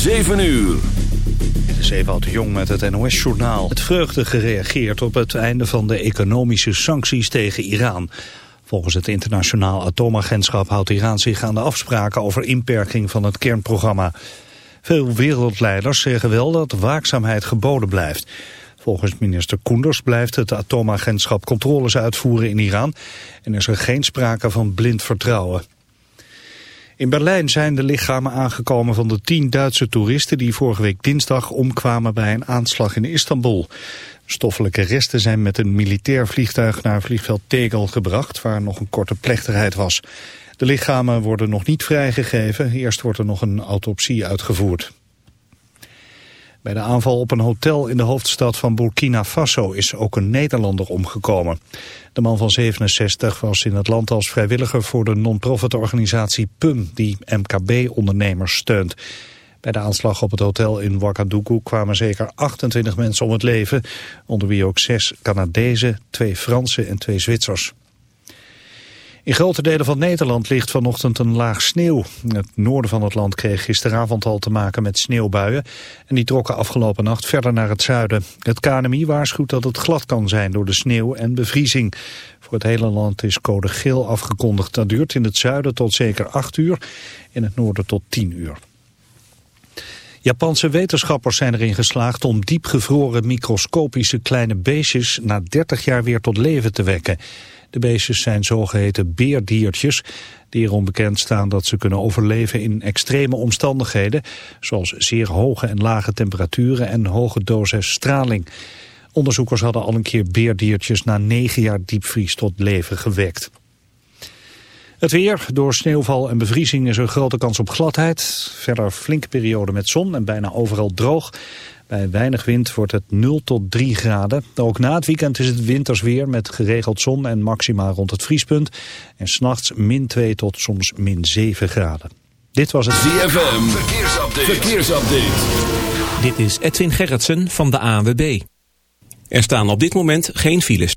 7 uur. Dit is Ewout de Jong met het NOS-journaal. Het vreugde gereageerd op het einde van de economische sancties tegen Iran. Volgens het internationaal atoomagentschap houdt Iran zich aan de afspraken over inperking van het kernprogramma. Veel wereldleiders zeggen wel dat waakzaamheid geboden blijft. Volgens minister Koenders blijft het atoomagentschap controles uitvoeren in Iran en is er geen sprake van blind vertrouwen. In Berlijn zijn de lichamen aangekomen van de tien Duitse toeristen die vorige week dinsdag omkwamen bij een aanslag in Istanbul. Stoffelijke resten zijn met een militair vliegtuig naar vliegveld Tegel gebracht, waar nog een korte plechtigheid was. De lichamen worden nog niet vrijgegeven, eerst wordt er nog een autopsie uitgevoerd. Bij de aanval op een hotel in de hoofdstad van Burkina Faso is ook een Nederlander omgekomen. De man van 67 was in het land als vrijwilliger voor de non-profit organisatie PUM, die MKB-ondernemers steunt. Bij de aanslag op het hotel in Ouagadougou kwamen zeker 28 mensen om het leven, onder wie ook zes Canadezen, twee Fransen en twee Zwitsers. In grote delen van Nederland ligt vanochtend een laag sneeuw. Het noorden van het land kreeg gisteravond al te maken met sneeuwbuien. En die trokken afgelopen nacht verder naar het zuiden. Het KNMI waarschuwt dat het glad kan zijn door de sneeuw en bevriezing. Voor het hele land is code geel afgekondigd. Dat duurt in het zuiden tot zeker 8 uur, in het noorden tot 10 uur. Japanse wetenschappers zijn erin geslaagd om diepgevroren microscopische kleine beestjes na 30 jaar weer tot leven te wekken. De beestjes zijn zogeheten beerdiertjes die erom bekend staan dat ze kunnen overleven in extreme omstandigheden, zoals zeer hoge en lage temperaturen en hoge doses straling. Onderzoekers hadden al een keer beerdiertjes na negen jaar diepvries tot leven gewekt. Het weer, door sneeuwval en bevriezing is er grote kans op gladheid. Verder flinke periode met zon en bijna overal droog. Bij weinig wind wordt het 0 tot 3 graden. Ook na het weekend is het winters weer met geregeld zon en maxima rond het vriespunt. En s'nachts min 2 tot soms min 7 graden. Dit was het ZFM. Verkeersupdate. Verkeersupdate. Dit is Edwin Gerritsen van de ANWB. Er staan op dit moment geen files.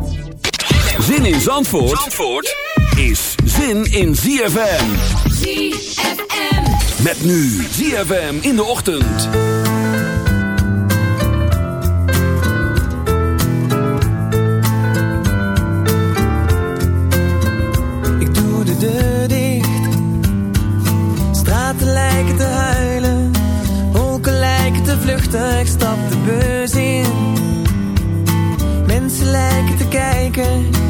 Zin in Zandvoort, Zandvoort is zin in ZFM. ZFM. Met nu ZFM in de ochtend. Ik doe de deur dicht. Straten lijken te huilen. Wolken lijken te vluchten. Ik stap de bus in. Mensen lijken te kijken.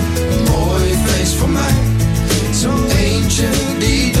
voor mij. Zo'n eentje die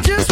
just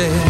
usted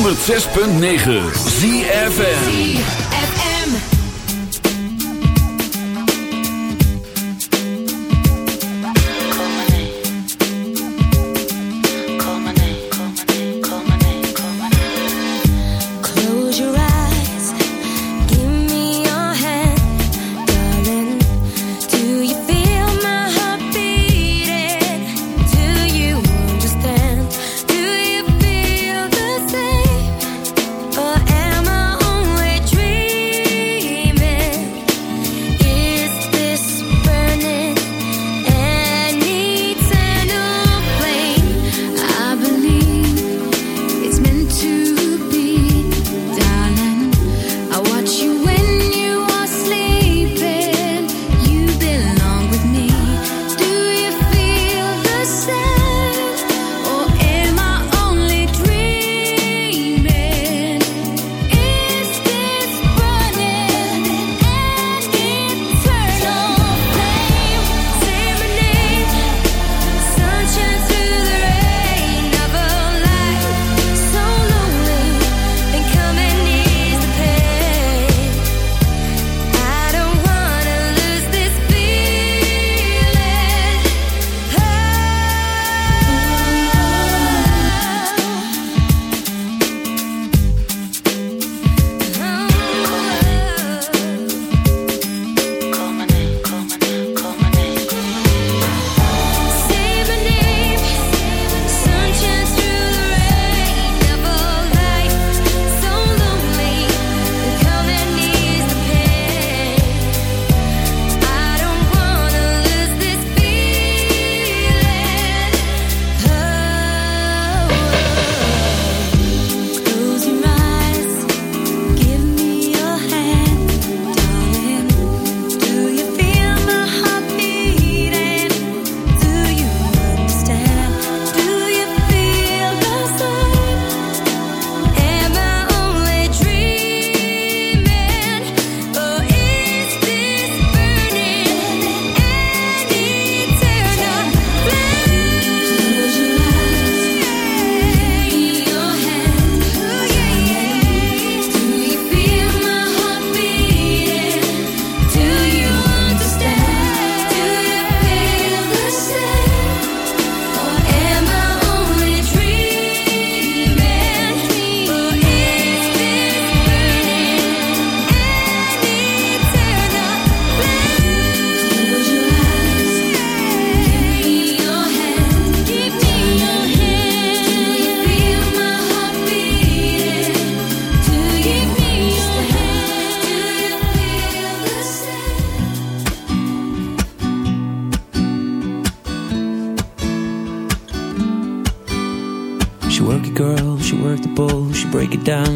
106.9 ZFM.